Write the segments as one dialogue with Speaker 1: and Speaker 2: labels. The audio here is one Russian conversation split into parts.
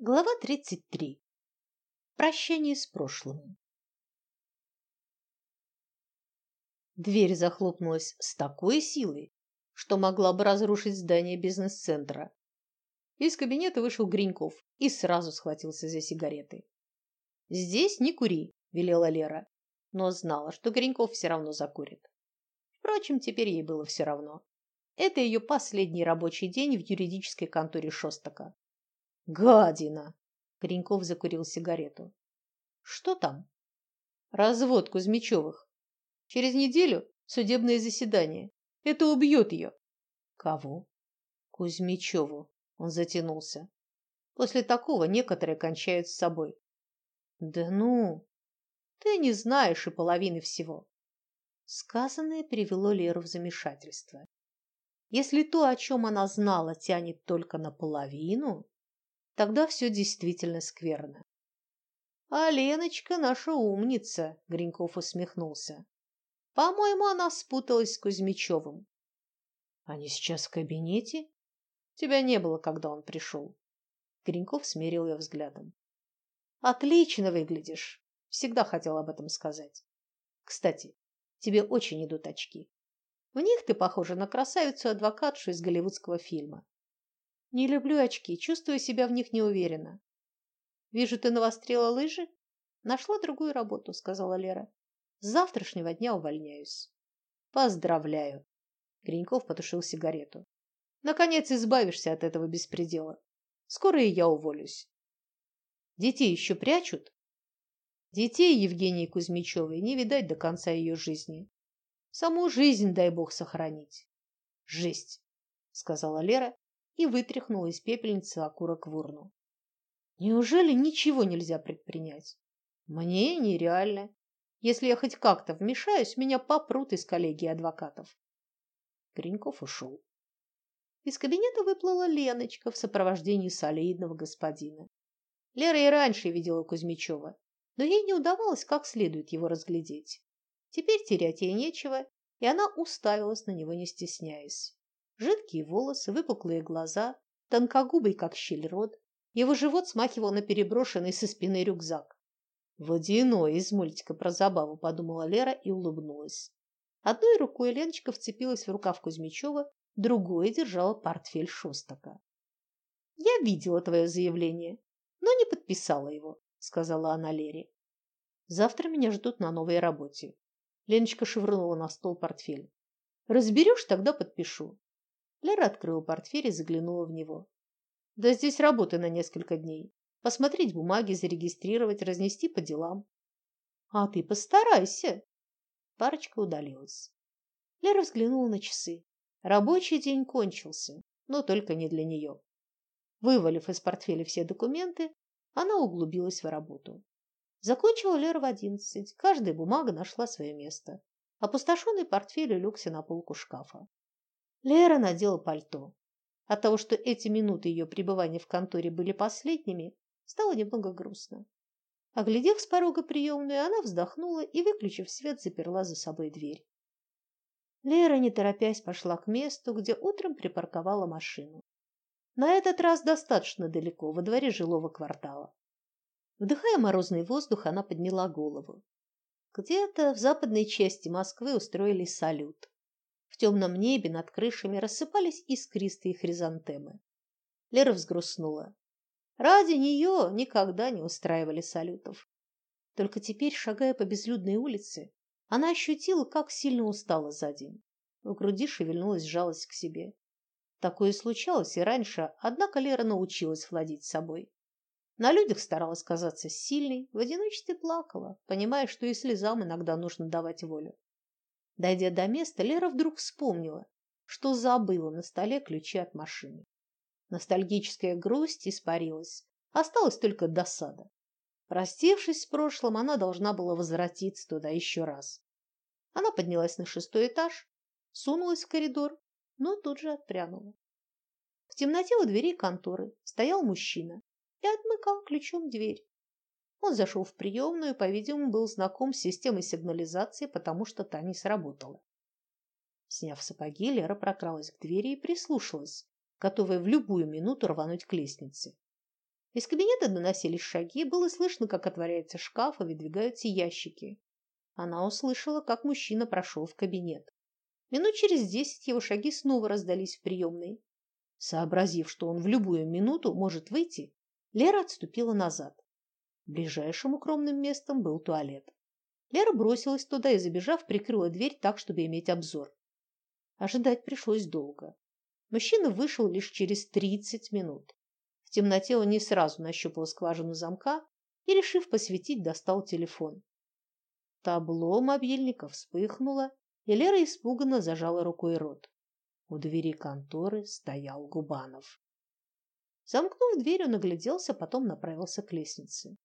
Speaker 1: Глава 33. Прощание с прошлым. Дверь захлопнулась с такой силой, что могла бы разрушить здание бизнес-центра. Из кабинета вышел Гриньков и сразу схватился за сигареты. «Здесь не кури», – велела Лера, но знала, что Гриньков все равно закурит. Впрочем, теперь ей было все равно. Это ее последний рабочий день в юридической конторе Шостака. Гадина! Кореньков закурил сигарету. Что там? Развод Кузьмичевых. Через неделю судебное заседание. Это убьет ее. Кого? Кузьмичеву. Он затянулся. После такого некоторые кончают с собой. Да ну, ты не знаешь и половины всего. Сказанное привело Леру в замешательство. Если то, о чем она знала, тянет только наполовину, Тогда все действительно скверно. А Леночка наша умница, Гриньков усмехнулся. По-моему, она спуталась с Кузьмичевым. Они сейчас в кабинете? Тебя не было, когда он пришел. Гриньков смерил ее взглядом. Отлично выглядишь. Всегда хотел об этом сказать. Кстати, тебе очень идут очки. В них ты похожа на красавицу-адвокатшу из голливудского фильма. Не люблю очки, чувствую себя в них неуверенно. Вижу, ты навострила лыжи? Нашла другую работу, сказала Лера. С завтрашнего дня увольняюсь. Поздравляю. Гриньков потушил сигарету. Наконец избавишься от этого беспредела. Скоро и я уволюсь. Детей еще прячут? Детей Евгении Кузьмичевой не видать до конца ее жизни. Саму жизнь, дай бог, сохранить. Жесть, сказала Лера и вытряхнула из пепельницы окурок в урну. Неужели ничего нельзя предпринять? Мне нереально. Если я хоть как-то вмешаюсь, меня попрут из коллегии адвокатов. Гриньков ушел. Из кабинета выплыла Леночка в сопровождении солидного господина. Лера и раньше видела Кузьмичева, но ей не удавалось как следует его разглядеть. Теперь терять ей нечего, и она уставилась на него, не стесняясь. Жидкие волосы, выпуклые глаза, тонкогубый, как щель рот. Его живот смахивал на переброшенный со спины рюкзак. «Водяной из мультика про забаву», — подумала Лера и улыбнулась. Одной рукой Леночка вцепилась в рукав Кузьмичева, другой держала портфель Шостака. «Я видела твое заявление, но не подписала его», — сказала она Лере. «Завтра меня ждут на новой работе». Леночка швырнула на стол портфель. «Разберешь, тогда подпишу. Лера открыла портфель и заглянула в него. Да здесь работы на несколько дней. Посмотреть бумаги, зарегистрировать, разнести по делам. А ты постарайся. Парочка удалилась. Лера взглянула на часы. Рабочий день кончился, но только не для нее. Вывалив из портфеля все документы, она углубилась в работу. Закончила Лера в одиннадцать. Каждая бумага нашла свое место. Опустошенный портфель улегся на полку шкафа. Лера надела пальто. От того, что эти минуты ее пребывания в конторе были последними, стало немного грустно. Оглядев с порога приемную, она вздохнула и, выключив свет, заперла за собой дверь. Лера, не торопясь, пошла к месту, где утром припарковала машину. На этот раз достаточно далеко, во дворе жилого квартала. Вдыхая морозный воздух, она подняла голову. Где-то в западной части Москвы устроили салют. Темном небе над крышами рассыпались искристые хризантемы. Лера взгрустнула. Ради нее никогда не устраивали салютов. Только теперь, шагая по безлюдной улице, она ощутила, как сильно устала за день. В груди шевельнулась жалость к себе. Такое случалось и раньше, однако Лера научилась владеть собой. На людях старалась казаться сильной, в одиночестве плакала, понимая, что и слезам иногда нужно давать волю. Дойдя до места, Лера вдруг вспомнила, что забыла на столе ключи от машины. Ностальгическая грусть испарилась, осталась только досада. Простившись с прошлым, она должна была возвратиться туда еще раз. Она поднялась на шестой этаж, сунулась в коридор, но тут же отпрянула. В темноте у двери конторы стоял мужчина и отмыкал ключом дверь. Он зашел в приемную, по-видимому, был знаком с системой сигнализации, потому что та не сработала. Сняв сапоги, Лера прокралась к двери и прислушалась, готовая в любую минуту рвануть к лестнице. Из кабинета доносились шаги, было слышно, как отворяется шкаф и выдвигаются ящики. Она услышала, как мужчина прошел в кабинет. Минут через десять его шаги снова раздались в приемной. Сообразив, что он в любую минуту может выйти, Лера отступила назад. Ближайшим укромным местом был туалет. Лера бросилась туда и, забежав, прикрыла дверь так, чтобы иметь обзор. Ожидать пришлось долго. Мужчина вышел лишь через тридцать минут. В темноте он не сразу нащупал скважину замка и, решив посветить, достал телефон. Табло мобильника вспыхнуло, и Лера испуганно зажала рукой рот. У двери конторы стоял Губанов. Замкнув дверь, он огляделся, потом направился к лестнице.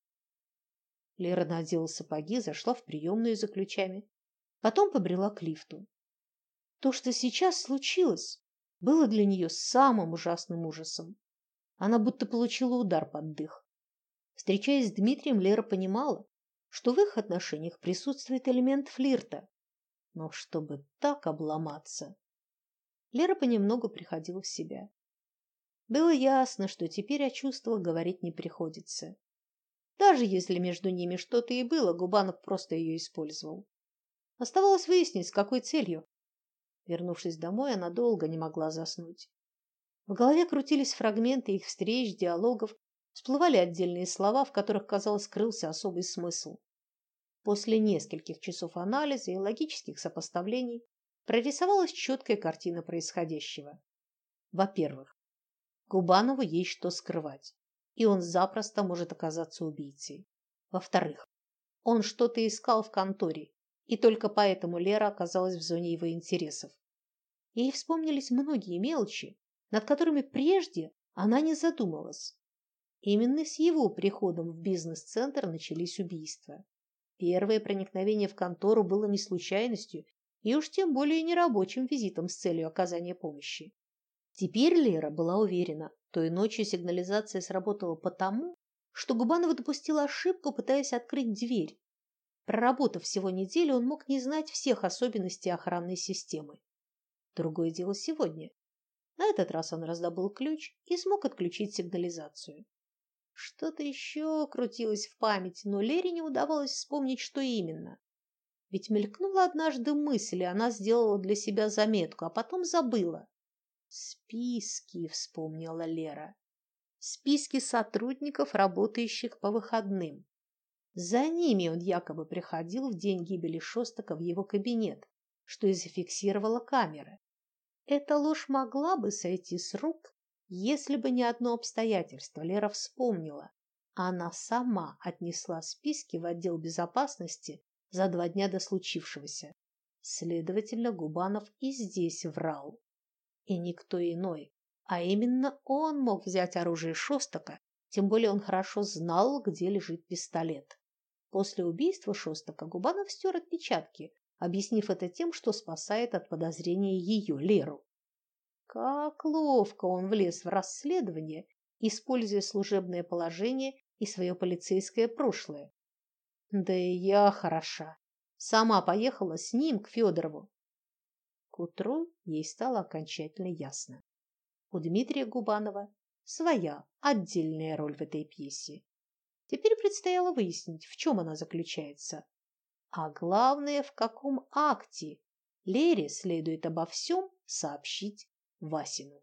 Speaker 1: Лера надела сапоги, зашла в приемную за ключами, потом побрела к лифту. То, что сейчас случилось, было для нее самым ужасным ужасом. Она будто получила удар под дых. Встречаясь с Дмитрием, Лера понимала, что в их отношениях присутствует элемент флирта. Но чтобы так обломаться... Лера понемногу приходила в себя. Было ясно, что теперь о чувствах говорить не приходится. Даже если между ними что-то и было, Губанов просто ее использовал. Оставалось выяснить, с какой целью. Вернувшись домой, она долго не могла заснуть. В голове крутились фрагменты их встреч, диалогов, всплывали отдельные слова, в которых, казалось, скрылся особый смысл. После нескольких часов анализа и логических сопоставлений прорисовалась четкая картина происходящего. Во-первых, Губанову есть что скрывать, и он запросто может оказаться убийцей. Во-вторых, он что-то искал в конторе, и только поэтому Лера оказалась в зоне его интересов. Ей вспомнились многие мелочи, над которыми прежде она не задумывалась. Именно с его приходом в бизнес-центр начались убийства. Первое проникновение в контору было не случайностью и уж тем более не рабочим визитом с целью оказания помощи. Теперь Лера была уверена, той ночью сигнализация сработала потому, что Губанов допустил ошибку, пытаясь открыть дверь. Проработав всего неделю, он мог не знать всех особенностей охранной системы. Другое дело сегодня. На этот раз он раздобыл ключ и смог отключить сигнализацию. Что-то еще крутилось в памяти, но Лере не удавалось вспомнить, что именно. Ведь мелькнула однажды мысль, и она сделала для себя заметку, а потом забыла. Списки, вспомнила Лера. Списки сотрудников, работающих по выходным. За ними он якобы приходил в день гибели Шостака в его кабинет, что и зафиксировала камера. Эта ложь могла бы сойти с рук, если бы не одно обстоятельство. Лера вспомнила. Она сама отнесла списки в отдел безопасности за два дня до случившегося. Следовательно, Губанов и здесь врал. И никто иной, а именно он мог взять оружие Шостака, тем более он хорошо знал, где лежит пистолет. После убийства Шостака Губанов стер отпечатки, объяснив это тем, что спасает от подозрения ее, Леру. Как ловко он влез в расследование, используя служебное положение и свое полицейское прошлое. Да и я хороша. Сама поехала с ним к Федорову. К утру ей стало окончательно ясно. У Дмитрия Губанова своя отдельная роль в этой пьесе. Теперь предстояло выяснить, в чем она заключается, а главное, в каком акте Лере следует обо всем сообщить Васину.